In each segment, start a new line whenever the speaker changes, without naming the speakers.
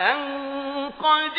أن قد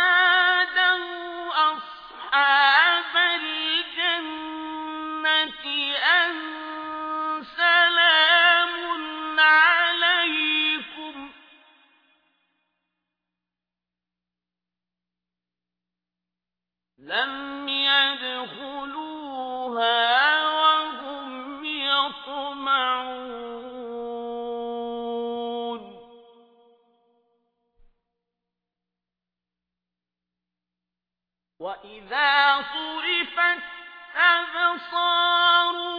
لم يدخلوها وهم يطمعون. وإذا صرفت أبصارهم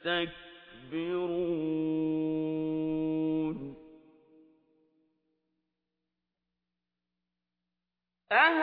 تستكبرون
أهل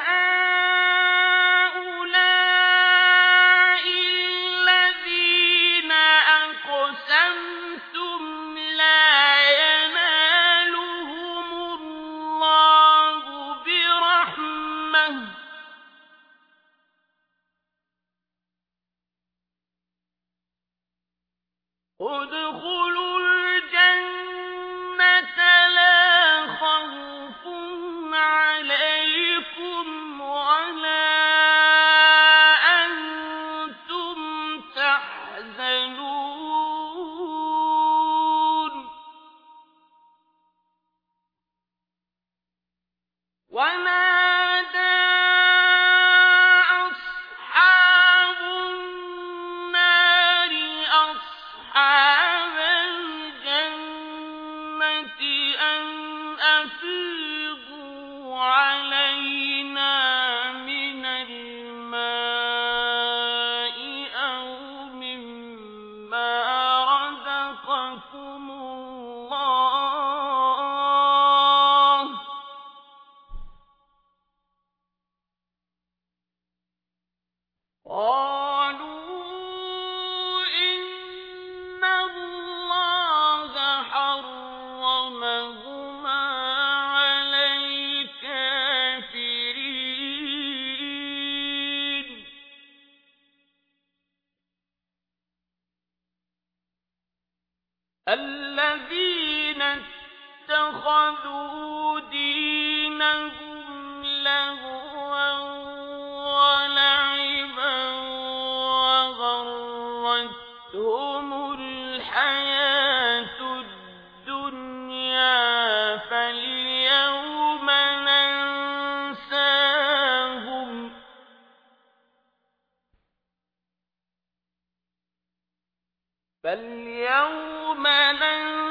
قالوا إن الله حرمهما على الكافرين. الذين اتخذوا دينهم لهم فاليوم ننساهم